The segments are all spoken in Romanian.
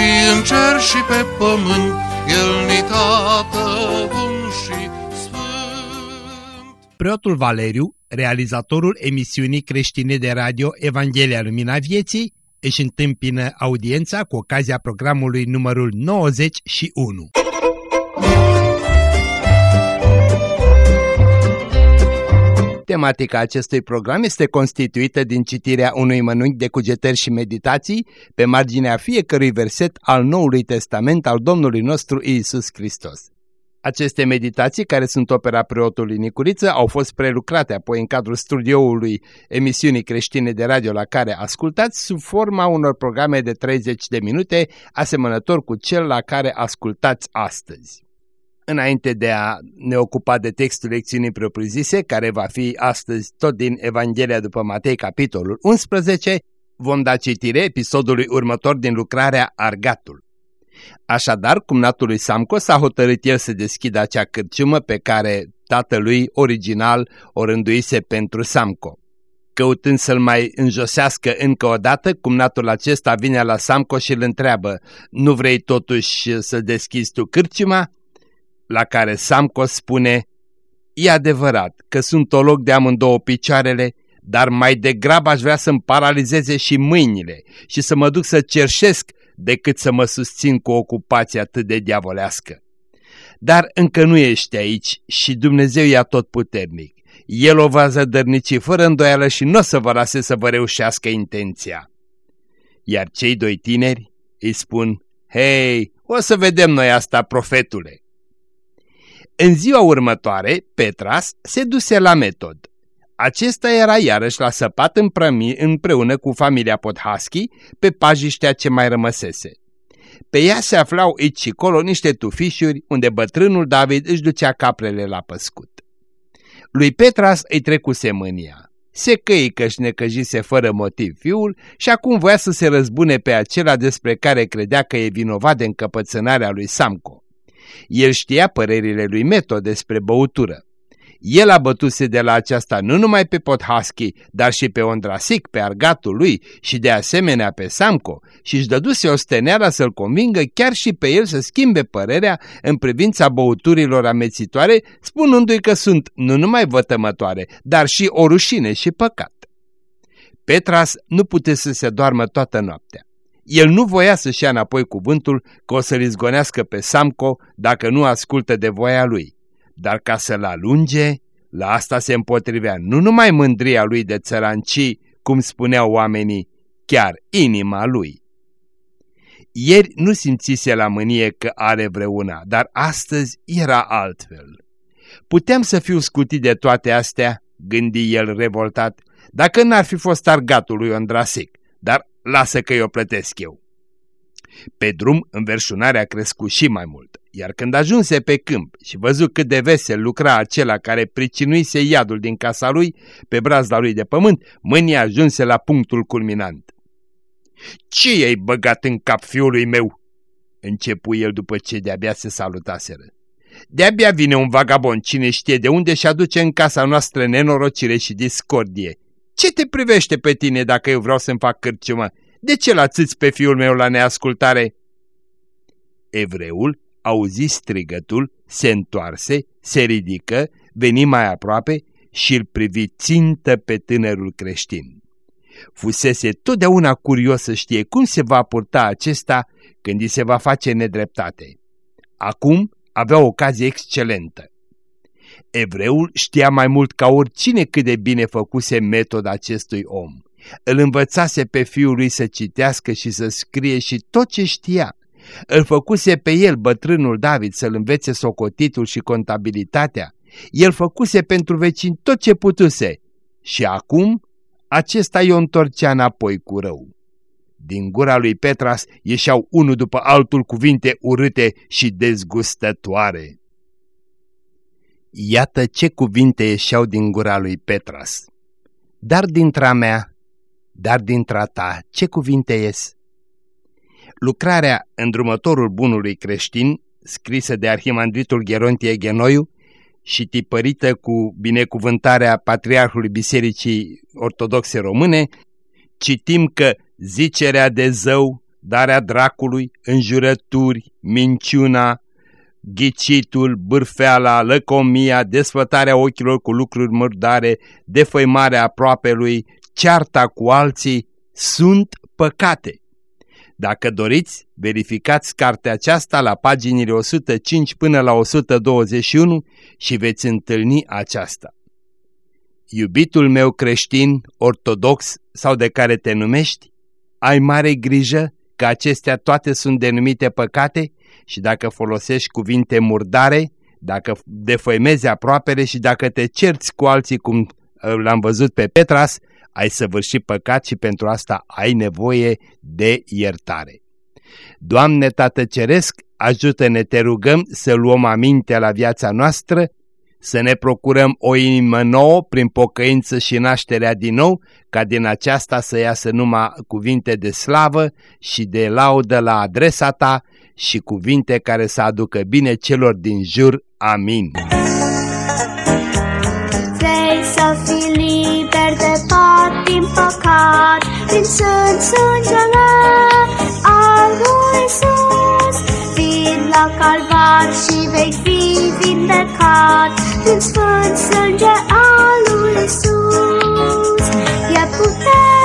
și în cer și pe pământ, El ni tată bun și sfânt. Preotul Valeriu, realizatorul emisiunii creștine de radio Evanghelia Lumina Vieții, își întâmpină audiența cu ocazia programului numărul 91. Tematica acestui program este constituită din citirea unui mănânc de cugetări și meditații pe marginea fiecărui verset al Noului Testament al Domnului nostru Iisus Hristos. Aceste meditații, care sunt opera preotului Nicuriță, au fost prelucrate apoi în cadrul studioului emisiunii creștine de radio la care ascultați sub forma unor programe de 30 de minute, asemănător cu cel la care ascultați astăzi. Înainte de a ne ocupa de textul lecțiunii propriu-zise, care va fi astăzi tot din Evanghelia după Matei, capitolul 11, vom da citire episodului următor din lucrarea Argatul. Așadar, cumnatul Samco s-a hotărât el să deschidă acea cârciumă pe care tatălui original o rânduise pentru Samco. Căutând să-l mai înjosească încă o dată, cumnatul acesta vine la Samco și îl întreabă, nu vrei totuși să deschizi tu cârciuma? La care Samco spune, e adevărat că sunt o loc de amândouă picioarele, dar mai degrabă aș vrea să-mi paralizeze și mâinile și să mă duc să cerșesc decât să mă susțin cu ocupație atât de diavolească. Dar încă nu ești aici și Dumnezeu e tot puternic. El o va zădărnici fără îndoială și nu o să vă lase să vă reușească intenția. Iar cei doi tineri îi spun, Hei, o să vedem noi asta, profetule. În ziua următoare, Petras se duse la metod. Acesta era iarăși la săpat împrămi împreună cu familia Podhaschi pe pajiștea ce mai rămăsese. Pe ea se aflau aici și colo niște tufișuri unde bătrânul David își ducea caprele la păscut. Lui Petras îi trecuse mânia. Se căi că-și necăjise fără motiv fiul și acum voia să se răzbune pe acela despre care credea că e vinovat de încăpățânarea lui Samco. El știa părerile lui Meto despre băutură. El a bătuse de la aceasta nu numai pe Podhaschi, dar și pe Ondrasic, pe argatul lui și de asemenea pe Samco și își dăduse o steneală să-l convingă chiar și pe el să schimbe părerea în privința băuturilor amețitoare, spunându-i că sunt nu numai vătămătoare, dar și o rușine și păcat. Petras nu pute să se doarmă toată noaptea. El nu voia să-și ia înapoi cuvântul că o să-l izgonească pe Samco dacă nu ascultă de voia lui dar ca să-l alunge, la asta se împotrivea nu numai mândria lui de țăran, ci, cum spuneau oamenii, chiar inima lui. Ieri nu simțise la mânie că are vreuna, dar astăzi era altfel. Puteam să fiu scutit de toate astea, gândi el revoltat, dacă n-ar fi fost argatul lui Ondrasic, dar lasă că eu plătesc eu. Pe drum, înverșunarea a crescut și mai mult. Iar când ajunse pe câmp și văzut cât de vesel lucra acela care pricinuise iadul din casa lui, pe brazda lui de pământ, mânia ajunse la punctul culminant. Ce i-ai băgat în cap fiului meu?" începu el după ce de-abia se salutaseră. De-abia vine un vagabond, cine știe de unde și aduce în casa noastră nenorocire și discordie. Ce te privește pe tine dacă eu vreau să-mi fac cârciumă? De ce l pe fiul meu la neascultare?" Evreul auzi strigătul, se întoarse, se ridică, veni mai aproape și îl privi țintă pe tânărul creștin. Fusese totdeauna curios să știe cum se va purta acesta când îi se va face nedreptate. Acum avea o ocazie excelentă. Evreul știa mai mult ca oricine cât de bine făcuse metoda acestui om. Îl învățase pe fiul lui să citească și să scrie și tot ce știa. Îl făcuse pe el, bătrânul David, să-l învețe socotitul și contabilitatea. El făcuse pentru vecini tot ce putuse. Și acum acesta i-o întorcea înapoi cu rău. Din gura lui Petras ieșeau unul după altul cuvinte urâte și dezgustătoare. Iată ce cuvinte ieșeau din gura lui Petras. Dar dintre mea, dar dintre ta, ce cuvinte ies? Lucrarea Îndrumătorul bunului creștin, scrisă de arhimandritul Gerontie Genoiu și tipărită cu binecuvântarea Patriarhului Bisericii Ortodoxe Române, citim că zicerea de zău, darea dracului, înjurături, minciuna, ghicitul, bârfeala, lăcomia, desfătarea ochilor cu lucruri murdare, defăimarea aproapelui, cearta cu alții, sunt păcate. Dacă doriți, verificați cartea aceasta la paginile 105 până la 121 și veți întâlni aceasta. Iubitul meu creștin, ortodox sau de care te numești, ai mare grijă că acestea toate sunt denumite păcate și dacă folosești cuvinte murdare, dacă defăimezi aproapele și dacă te cerți cu alții cum l-am văzut pe Petras, ai săvârșit păcat și pentru asta ai nevoie de iertare. Doamne Tată Ceresc, ajută-ne, te rugăm, să luăm aminte la viața noastră, să ne procurăm o inimă nouă prin pocăință și nașterea din nou, ca din aceasta să iasă numai cuvinte de slavă și de laudă la adresa ta și cuvinte care să aducă bine celor din jur. Amin. Vrei să fii liber de pat din păcat, prin sânt sângele al lui Iisus. Vin la calvar și vei fi vindecat, prin sfânt sânge al lui Iisus. E puterea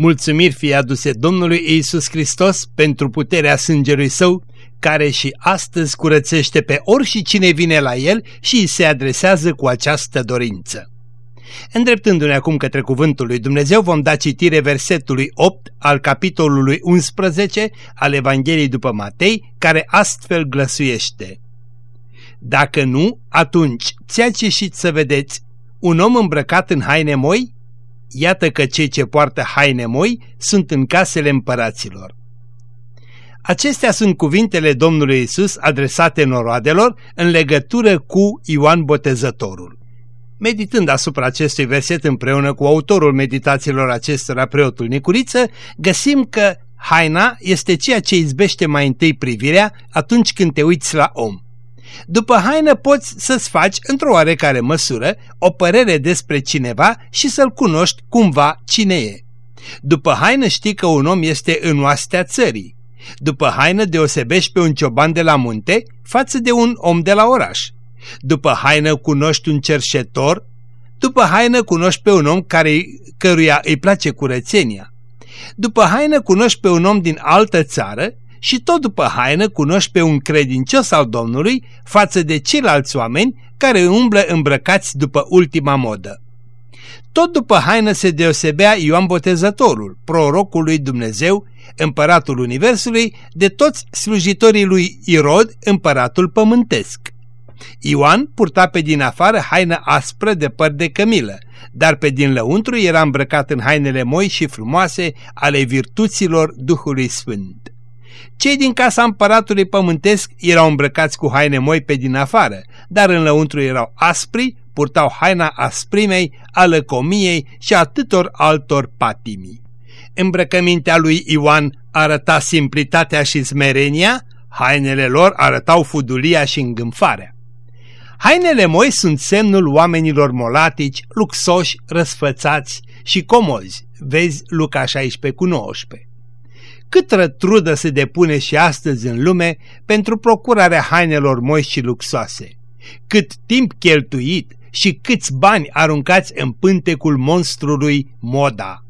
Mulțumiri fie aduse Domnului Iisus Hristos pentru puterea sângelui Său, care și astăzi curățește pe orice cine vine la El și îi se adresează cu această dorință. Îndreptându-ne acum către cuvântul lui Dumnezeu, vom da citire versetului 8 al capitolului 11 al Evangheliei după Matei, care astfel glăsuiește. Dacă nu, atunci ți-a ceșit să vedeți un om îmbrăcat în haine moi? Iată că cei ce poartă haine moi sunt în casele împăraților. Acestea sunt cuvintele Domnului Isus adresate noroadelor în legătură cu Ioan Botezătorul. Meditând asupra acestui verset împreună cu autorul meditațiilor acestora, preotul Nicuriță, găsim că haina este ceea ce izbește mai întâi privirea atunci când te uiți la om. După haină poți să-ți faci, într-o oarecare măsură, o părere despre cineva și să-l cunoști cumva cine e. După haină știi că un om este în oastea țării. După haină deosebești pe un cioban de la munte față de un om de la oraș. După haină cunoști un cerșetor, după haină cunoști pe un om care, căruia îi place curățenia. După haină cunoști pe un om din altă țară și tot după haină cunoști pe un credincios al Domnului față de ceilalți oameni care umblă îmbrăcați după ultima modă. Tot după haină se deosebea Ioan Botezătorul, prorocul lui Dumnezeu, împăratul Universului, de toți slujitorii lui Irod, împăratul pământesc. Ioan purta pe din afară haină aspră de păr de cămilă, dar pe din lăuntru era îmbrăcat în hainele moi și frumoase ale virtuților Duhului Sfânt. Cei din casa împăratului pământesc erau îmbrăcați cu haine moi pe din afară, dar în lăuntru erau aspri, purtau haina asprimei, a lăcomiei și atâtor altor patimii. Îmbrăcămintea lui Ioan arăta simplitatea și smerenia, hainele lor arătau fudulia și îngânfarea. Hainele moi sunt semnul oamenilor molatici, luxoși, răsfățați și comozi. Vezi Luca 16 cu 19. Cât rătrudă se depune și astăzi în lume pentru procurarea hainelor moi și luxoase. Cât timp cheltuit și câți bani aruncați în pântecul monstrului moda.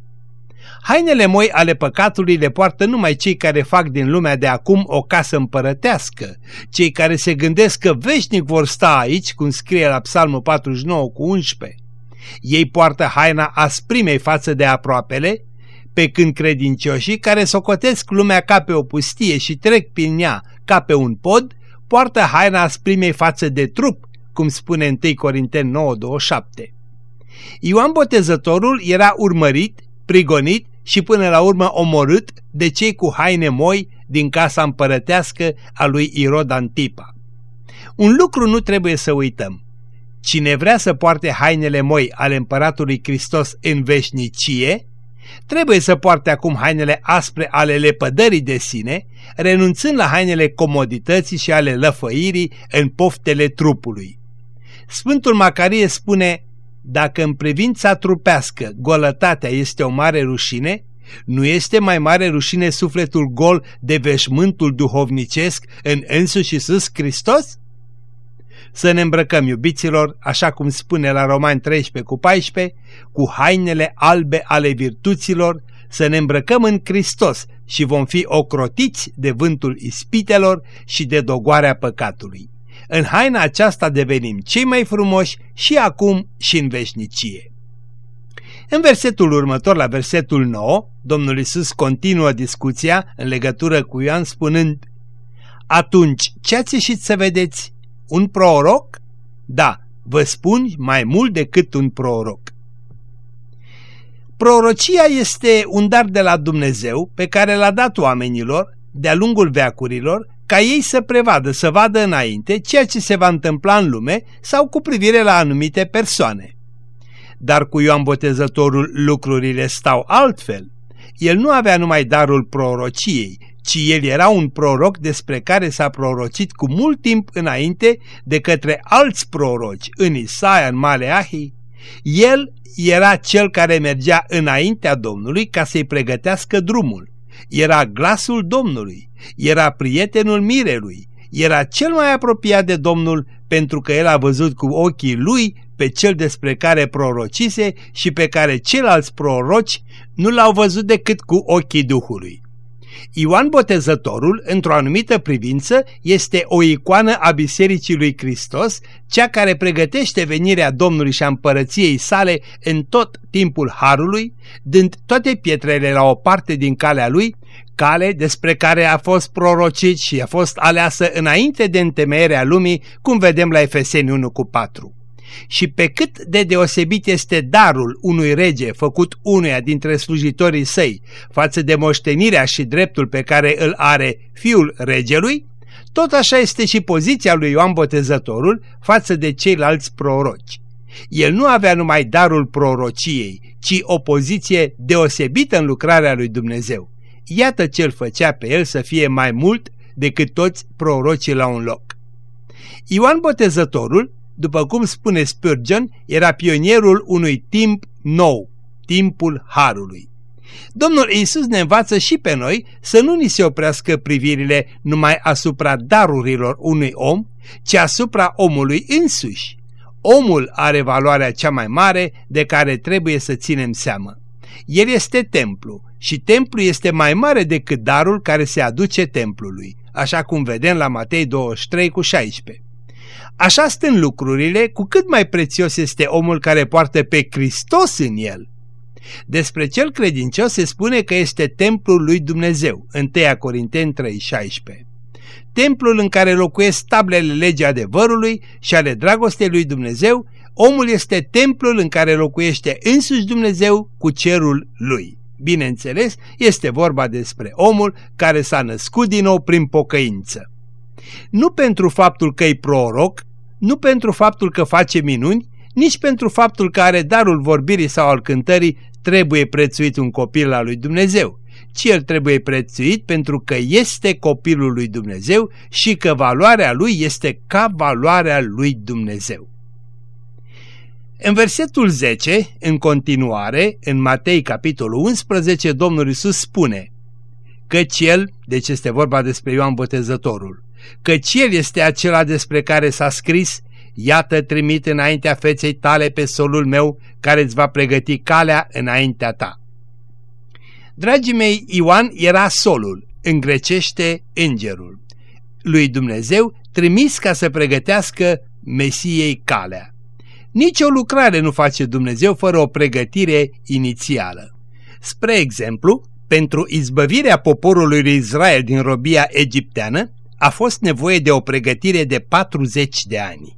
Hainele moi ale păcatului le poartă numai cei care fac din lumea de acum o casă împărătească, cei care se gândesc că veșnic vor sta aici, cum scrie la Psalmul 49 cu 11. Ei poartă haina asprimei față de aproapele, pe când credincioșii care socotesc lumea ca pe o pustie și trec prin ea ca pe un pod, poartă haina asprimei față de trup, cum spune 1 Corinteni 9:27. Ioan Botezătorul era urmărit, prigonit și până la urmă omorât de cei cu haine moi din casa împărătească a lui Irod Antipa. Un lucru nu trebuie să uităm. Cine vrea să poarte hainele moi ale împăratului Hristos în veșnicie, trebuie să poarte acum hainele aspre ale lepădării de sine, renunțând la hainele comodității și ale lăfăirii în poftele trupului. Sfântul Macarie spune, dacă în privința trupească golătatea este o mare rușine, nu este mai mare rușine sufletul gol de veșmântul duhovnicesc în însuși Iisus Hristos? Să ne îmbrăcăm, iubiților, așa cum spune la Romani 13 cu 14, cu hainele albe ale virtuților, să ne îmbrăcăm în Hristos și vom fi ocrotiți de vântul ispitelor și de dogoarea păcatului. În haina aceasta devenim cei mai frumoși și acum și în veșnicie. În versetul următor, la versetul 9, Domnul Isus continuă discuția în legătură cu Ioan spunând Atunci, ce ați ieșit să vedeți? Un proroc? Da, vă spun mai mult decât un proroc. Prorocia este un dar de la Dumnezeu pe care l-a dat oamenilor de-a lungul veacurilor ca ei să prevadă, să vadă înainte ceea ce se va întâmpla în lume sau cu privire la anumite persoane. Dar cu Ioan Botezătorul lucrurile stau altfel. El nu avea numai darul prorociei, ci el era un proroc despre care s-a prorocit cu mult timp înainte de către alți proroci, în Isaia, în Maleahi. El era cel care mergea înaintea Domnului ca să-i pregătească drumul. Era glasul Domnului, era prietenul mirelui, era cel mai apropiat de Domnul pentru că el a văzut cu ochii lui pe cel despre care prorocise și pe care ceilalți proroci nu l-au văzut decât cu ochii Duhului. Ioan Botezătorul, într-o anumită privință, este o icoană a Bisericii lui Hristos, cea care pregătește venirea Domnului și a împărăției sale în tot timpul Harului, dând toate pietrele la o parte din calea lui, cale despre care a fost prorocit și a fost aleasă înainte de întemeierea lumii, cum vedem la Efeseni 1 cu 4 și pe cât de deosebit este darul unui rege făcut unuia dintre slujitorii săi față de moștenirea și dreptul pe care îl are fiul regelui, tot așa este și poziția lui Ioan Botezătorul față de ceilalți proroci. El nu avea numai darul prorociei, ci o poziție deosebită în lucrarea lui Dumnezeu. Iată ce îl făcea pe el să fie mai mult decât toți prorocii la un loc. Ioan Botezătorul după cum spune Spurgeon, era pionierul unui timp nou, timpul Harului. Domnul Iisus ne învață și pe noi să nu ni se oprească privirile numai asupra darurilor unui om, ci asupra omului însuși. Omul are valoarea cea mai mare de care trebuie să ținem seamă. El este templu și templu este mai mare decât darul care se aduce templului, așa cum vedem la Matei 23 cu 16. Așa stând lucrurile, cu cât mai prețios este omul care poartă pe Hristos în el. Despre cel credincios se spune că este templul lui Dumnezeu, 1 Corinteni 3,16. Templul în care locuiesc tablele legii adevărului și ale dragostei lui Dumnezeu, omul este templul în care locuiește însuși Dumnezeu cu cerul lui. Bineînțeles, este vorba despre omul care s-a născut din nou prin pocăință. Nu pentru faptul că e proroc, nu pentru faptul că face minuni, nici pentru faptul că are darul vorbirii sau al cântării trebuie prețuit un copil al lui Dumnezeu, ci el trebuie prețuit pentru că este copilul lui Dumnezeu și că valoarea lui este ca valoarea lui Dumnezeu. În versetul 10, în continuare, în Matei capitolul 11, Domnul Isus spune Căci el, deci este vorba despre Ioan Botezătorul, căci El este acela despre care s-a scris, Iată trimit înaintea feței tale pe solul meu, care îți va pregăti calea înaintea ta. Dragii mei, Ioan era solul, în grecește îngerul, lui Dumnezeu trimis ca să pregătească Mesiei calea. Nici o lucrare nu face Dumnezeu fără o pregătire inițială. Spre exemplu, pentru izbăvirea poporului lui Israel din robia egipteană a fost nevoie de o pregătire de 40 de ani.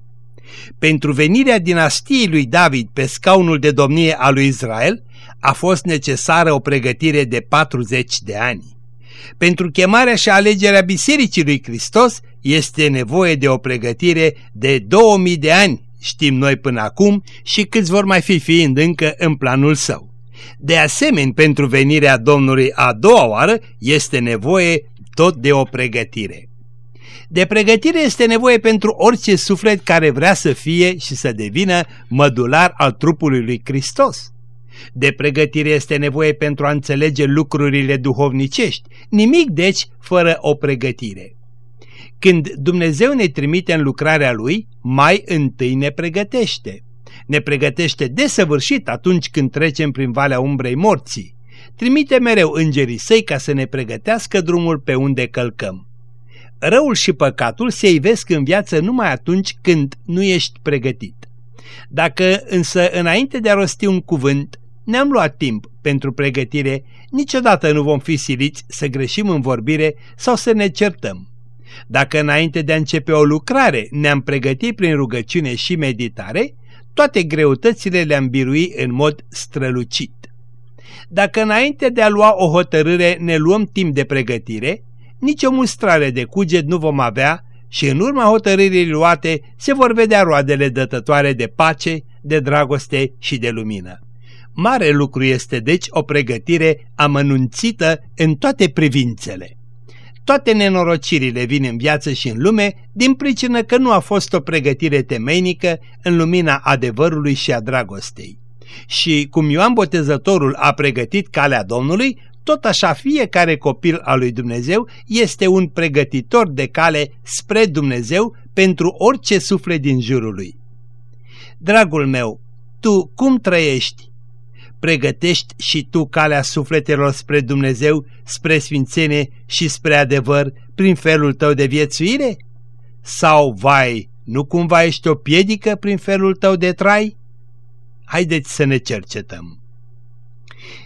Pentru venirea dinastiei lui David pe scaunul de domnie al lui Israel a fost necesară o pregătire de 40 de ani. Pentru chemarea și alegerea Bisericii lui Hristos este nevoie de o pregătire de 2000 de ani, știm noi până acum, și câți vor mai fi fiind încă în planul său. De asemenea, pentru venirea Domnului a doua oară este nevoie tot de o pregătire. De pregătire este nevoie pentru orice suflet care vrea să fie și să devină mădular al trupului lui Hristos. De pregătire este nevoie pentru a înțelege lucrurile duhovnicești, nimic deci fără o pregătire. Când Dumnezeu ne trimite în lucrarea Lui, mai întâi ne pregătește. Ne pregătește desăvârșit atunci când trecem prin valea umbrei morții. Trimite mereu îngerii săi ca să ne pregătească drumul pe unde călcăm. Răul și păcatul se ivesc în viață numai atunci când nu ești pregătit. Dacă însă înainte de a rosti un cuvânt ne-am luat timp pentru pregătire, niciodată nu vom fi siliți să greșim în vorbire sau să ne certăm. Dacă înainte de a începe o lucrare ne-am pregătit prin rugăciune și meditare, toate greutățile le-am birui în mod strălucit. Dacă înainte de a lua o hotărâre ne luăm timp de pregătire, nicio mustrare de cuget nu vom avea și în urma hotărârii luate se vor vedea roadele dătătoare de pace, de dragoste și de lumină. Mare lucru este deci o pregătire amănunțită în toate privințele. Toate nenorocirile vin în viață și în lume din pricină că nu a fost o pregătire temeinică în lumina adevărului și a dragostei. Și cum Ioan Botezătorul a pregătit calea Domnului, tot așa fiecare copil al lui Dumnezeu este un pregătitor de cale spre Dumnezeu pentru orice suflet din jurul lui. Dragul meu, tu cum trăiești? pregătești și tu calea sufletelor spre Dumnezeu, spre sfințenie și spre adevăr prin felul tău de viețuire? Sau, vai, nu cumva ești o piedică prin felul tău de trai? Haideți să ne cercetăm.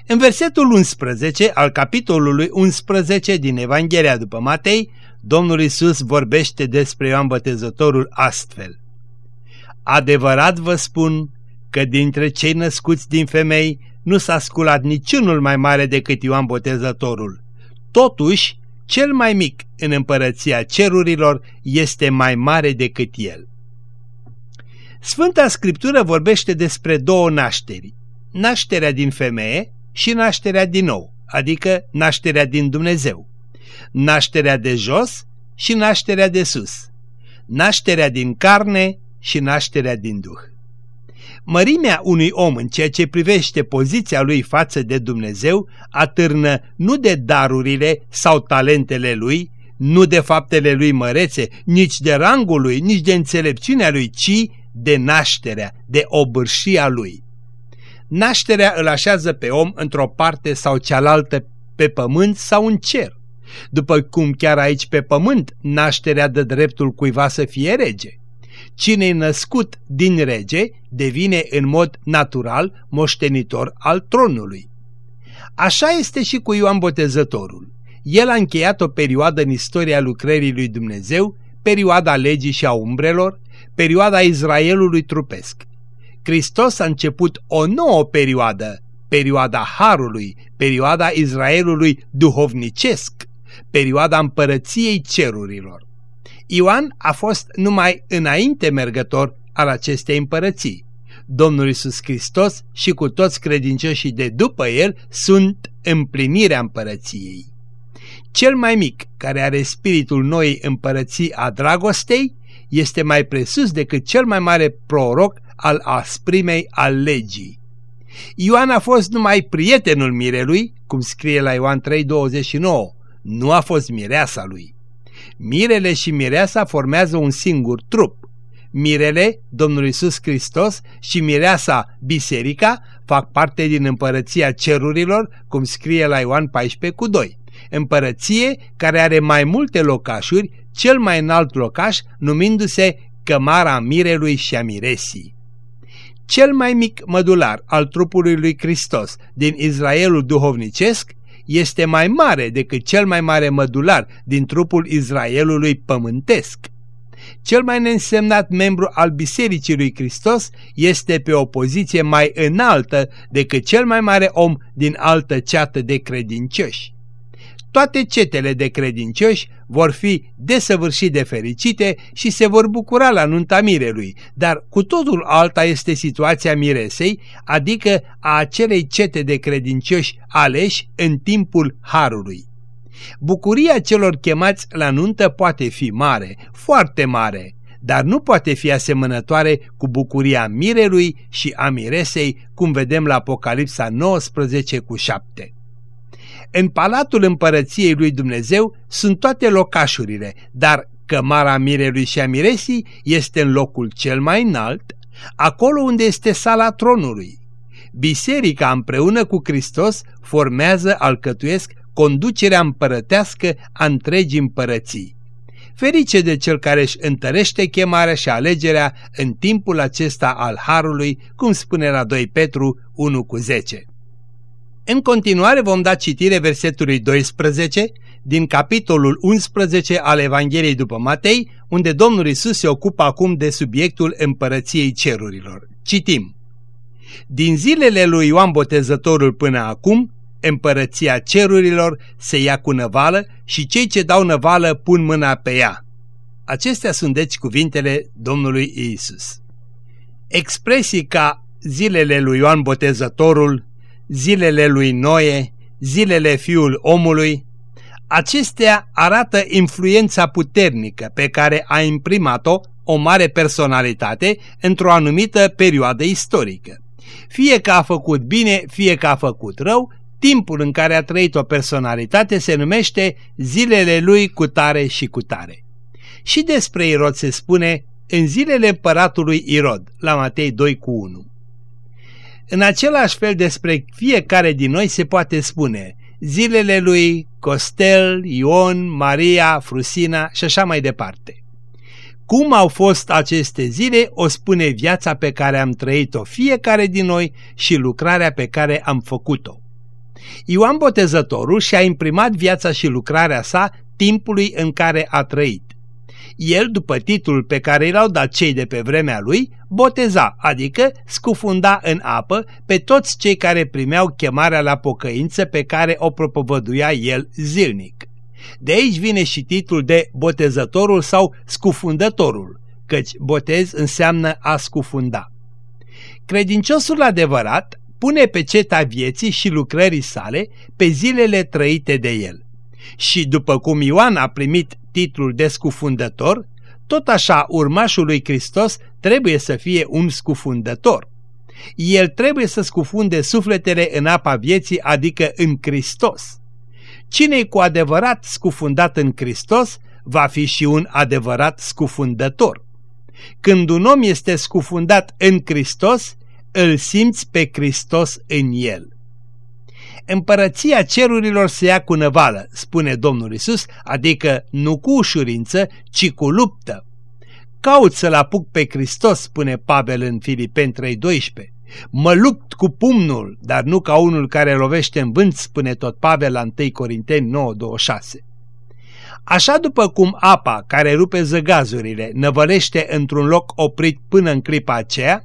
În versetul 11 al capitolului 11 din Evanghelia după Matei, Domnul Isus vorbește despre Ioan Botezătorul astfel. Adevărat vă spun că dintre cei născuți din femei nu s-a sculat niciunul mai mare decât Ioan Botezătorul. Totuși, cel mai mic în împărăția cerurilor este mai mare decât el. Sfânta Scriptură vorbește despre două nașteri, nașterea din femeie și nașterea din nou, adică nașterea din Dumnezeu, nașterea de jos și nașterea de sus, nașterea din carne și nașterea din Duh. Mărimea unui om în ceea ce privește poziția lui față de Dumnezeu atârnă nu de darurile sau talentele lui, nu de faptele lui mărețe, nici de rangul lui, nici de înțelepciunea lui, ci de nașterea, de obârșia lui. Nașterea îl așează pe om într-o parte sau cealaltă pe pământ sau în cer. După cum chiar aici pe pământ, nașterea dă dreptul cuiva să fie rege. Cine e născut din rege devine în mod natural moștenitor al tronului. Așa este și cu Ioan Botezătorul. El a încheiat o perioadă în istoria lucrării lui Dumnezeu, perioada legii și a umbrelor, perioada Israelului trupesc. Hristos a început o nouă perioadă, perioada Harului, perioada Israelului duhovnicesc, perioada împărăției cerurilor. Ioan a fost numai înainte mergător al acestei împărății. Domnul Isus Hristos și cu toți credincioșii de după el sunt împlinirea împărăției. Cel mai mic, care are spiritul noii împărății a dragostei, este mai presus decât cel mai mare proroc al asprimei al legii. Ioan a fost numai prietenul mirelui, cum scrie la Ioan 3.29, nu a fost mireasa lui. Mirele și mireasa formează un singur trup. Mirele, Domnul Isus Hristos și mireasa, biserica, fac parte din împărăția cerurilor, cum scrie la Ioan 14 cu 2. Împărăție care are mai multe locașuri, cel mai înalt locaș numindu-se Cămara Mirelui și a Miresii. Cel mai mic mădular al trupului lui Hristos din Israelul duhovnicesc este mai mare decât cel mai mare mădular din trupul Israelului pământesc. Cel mai neînsemnat membru al Bisericii lui Hristos este pe o poziție mai înaltă decât cel mai mare om din altă ceată de credincioși toate cetele de credincioși vor fi desăvârșit de fericite și se vor bucura la nunta mirelui, dar cu totul alta este situația miresei, adică a acelei cete de credincioși aleși în timpul Harului. Bucuria celor chemați la nuntă poate fi mare, foarte mare, dar nu poate fi asemănătoare cu bucuria mirelui și a miresei, cum vedem la Apocalipsa 19 cu 7. În palatul împărăției lui Dumnezeu sunt toate locașurile, dar cămara mirelui și a miresii este în locul cel mai înalt, acolo unde este sala tronului. Biserica împreună cu Hristos formează, alcătuiesc, conducerea împărătească a întregii împărății. Ferice de cel care își întărește chemarea și alegerea în timpul acesta al Harului, cum spune la 2 Petru 1 cu 10. În continuare vom da citire versetului 12 din capitolul 11 al Evangheliei după Matei, unde Domnul Isus se ocupă acum de subiectul împărăției cerurilor. Citim. Din zilele lui Ioan Botezătorul până acum, împărăția cerurilor se ia cu năvală și cei ce dau năvală pun mâna pe ea. Acestea sunt deci cuvintele Domnului Isus. Expresii ca zilele lui Ioan Botezătorul, zilele lui Noe, zilele fiul omului, acestea arată influența puternică pe care a imprimat-o o mare personalitate într-o anumită perioadă istorică. Fie că a făcut bine, fie că a făcut rău, timpul în care a trăit o personalitate se numește zilele lui cu tare și cu tare. Și despre Irod se spune în zilele împăratului Irod, la Matei 2 cu 1. În același fel despre fiecare din noi se poate spune zilele lui Costel, Ion, Maria, Frusina și așa mai departe. Cum au fost aceste zile, o spune viața pe care am trăit-o fiecare din noi și lucrarea pe care am făcut-o. Ioan Botezătorul și-a imprimat viața și lucrarea sa timpului în care a trăit. El, după titlul pe care l-au dat cei de pe vremea lui, boteza, adică scufunda în apă pe toți cei care primeau chemarea la pocăință pe care o propovăduia el zilnic. De aici vine și titlul de botezătorul sau scufundătorul, căci botez înseamnă a scufunda. Credinciosul adevărat pune pe ceta vieții și lucrării sale pe zilele trăite de el. Și după cum Ioan a primit titlul de scufundător, tot așa urmașul lui Hristos trebuie să fie un scufundător. El trebuie să scufunde sufletele în apa vieții, adică în Hristos. cine e cu adevărat scufundat în Hristos, va fi și un adevărat scufundător. Când un om este scufundat în Hristos, îl simți pe Hristos în el. Împărăția cerurilor se ia cu năvală, spune Domnul Isus, adică nu cu ușurință, ci cu luptă. Caut să-L apuc pe Hristos, spune Pavel în Filipeni 3.12. Mă lupt cu pumnul, dar nu ca unul care lovește în vânt, spune tot Pavel la 1 Corinteni 9.26. Așa după cum apa care rupe zăgazurile năvălește într-un loc oprit până în clipa aceea,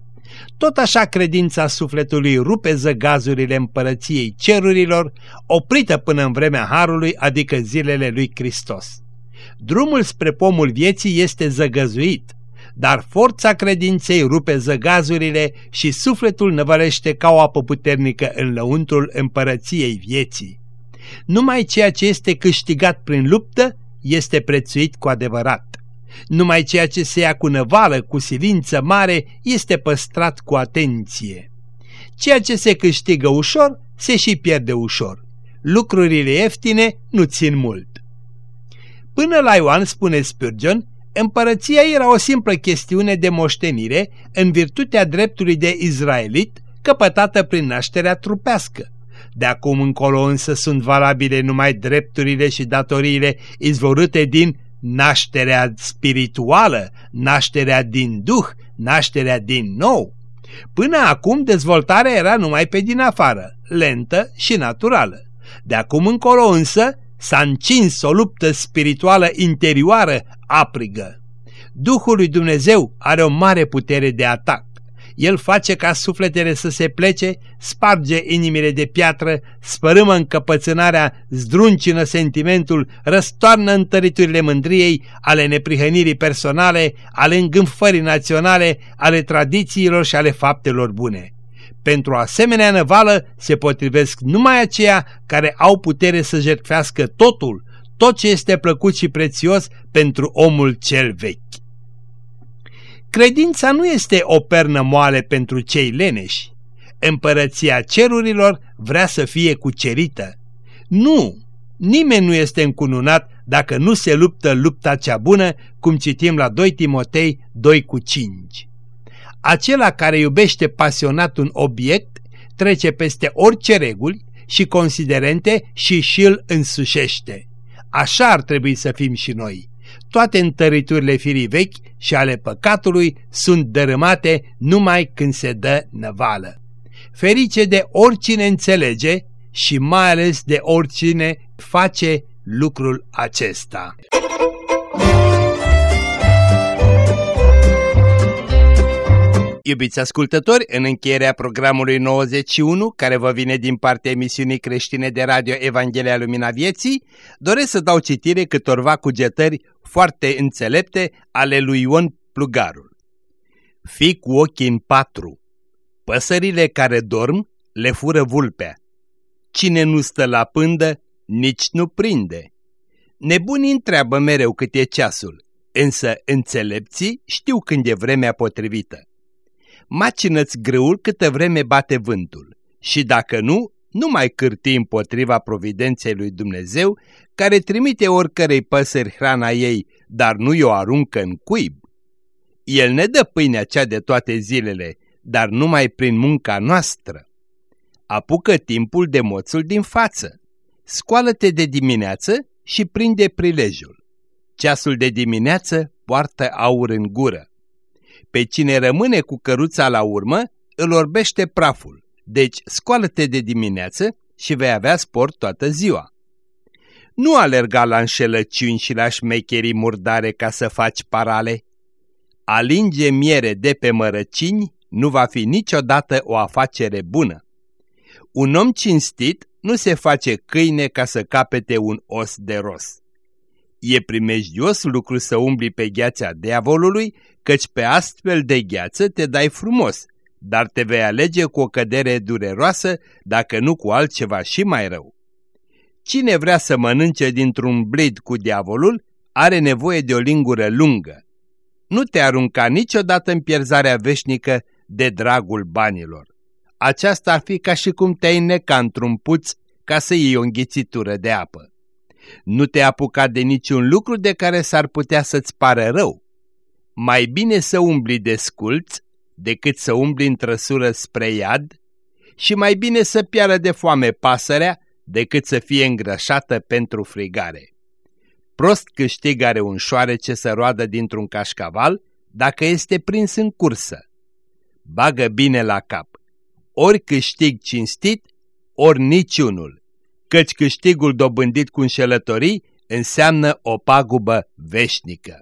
tot așa credința sufletului rupe zăgazurile împărăției cerurilor, oprită până în vremea Harului, adică zilele lui Hristos. Drumul spre pomul vieții este zăgăzuit, dar forța credinței rupe zăgazurile și sufletul năvălește ca o apă puternică în lăuntrul împărăției vieții. Numai ceea ce este câștigat prin luptă este prețuit cu adevărat. Numai ceea ce se ia cu năvală, cu silință mare, este păstrat cu atenție. Ceea ce se câștigă ușor, se și pierde ușor. Lucrurile ieftine nu țin mult. Până la Ioan, spune Spurgeon, împărăția era o simplă chestiune de moștenire în virtutea dreptului de izraelit căpătată prin nașterea trupească. De acum încolo însă sunt valabile numai drepturile și datoriile izvorâte din nașterea spirituală, nașterea din Duh, nașterea din nou. Până acum dezvoltarea era numai pe din afară, lentă și naturală. De acum încolo însă s-a încins o luptă spirituală interioară aprigă. Duhul lui Dumnezeu are o mare putere de atac. El face ca sufletele să se plece, sparge inimile de piatră, spărâmă încăpățânarea, zdruncină sentimentul, răstoarnă întăriturile mândriei, ale neprihănirii personale, ale îngânfării naționale, ale tradițiilor și ale faptelor bune. Pentru asemenea năvală se potrivesc numai aceia care au putere să jertfească totul, tot ce este plăcut și prețios pentru omul cel vechi. Credința nu este o pernă moale pentru cei leneși. Împărăția cerurilor vrea să fie cucerită. Nu, nimeni nu este încununat dacă nu se luptă lupta cea bună, cum citim la 2 Timotei 2 cu 5. Acela care iubește pasionat un obiect trece peste orice reguli și considerente și și-l însușește. Așa ar trebui să fim și noi toate întăriturile firii vechi și ale păcatului sunt dărâmate numai când se dă năvală. Ferice de oricine înțelege și mai ales de oricine face lucrul acesta. Iubiți ascultători, în încheierea programului 91, care vă vine din partea emisiunii creștine de radio Evanghelia Lumina Vieții, doresc să dau citire câtorva cugetări foarte înțelepte ale lui Ion Plugarul. Fii cu ochii în patru. Păsările care dorm le fură vulpea. Cine nu stă la pândă, nici nu prinde. Nebunii întreabă mereu cât e ceasul, însă înțelepții știu când e vremea potrivită. Macină-ți grâul câtă vreme bate vântul și dacă nu, nu mai cârti împotriva providenței lui Dumnezeu, care trimite oricărei păsări hrana ei, dar nu i-o aruncă în cuib. El ne dă pâinea cea de toate zilele, dar numai prin munca noastră. Apucă timpul de moțul din față. Scoală-te de dimineață și prinde prilejul. Ceasul de dimineață poartă aur în gură. Pe cine rămâne cu căruța la urmă, îl orbește praful. Deci scoală-te de dimineață și vei avea sport toată ziua. Nu alerga la înșelăciuni și la șmecherii murdare ca să faci parale. Alinge miere de pe mărăcini nu va fi niciodată o afacere bună. Un om cinstit nu se face câine ca să capete un os de ros. E primejdios lucru să umbli pe gheața diavolului, căci pe astfel de gheață te dai frumos, dar te vei alege cu o cădere dureroasă, dacă nu cu altceva și mai rău. Cine vrea să mănânce dintr-un blid cu diavolul, are nevoie de o lingură lungă. Nu te arunca niciodată în pierzarea veșnică de dragul banilor. Aceasta ar fi ca și cum te-ai neca într-un puț ca să iei o înghițitură de apă. Nu te apuca de niciun lucru de care s-ar putea să-ți pară rău. Mai bine să umbli de sculți decât să umbli în trăsură spre iad și mai bine să piară de foame pasărea decât să fie îngrășată pentru frigare. Prost câștig are un șoarece să roadă dintr-un cașcaval dacă este prins în cursă. Bagă bine la cap. Ori câștig cinstit, ori niciunul căci câștigul dobândit cu înșelătorii înseamnă o pagubă veșnică.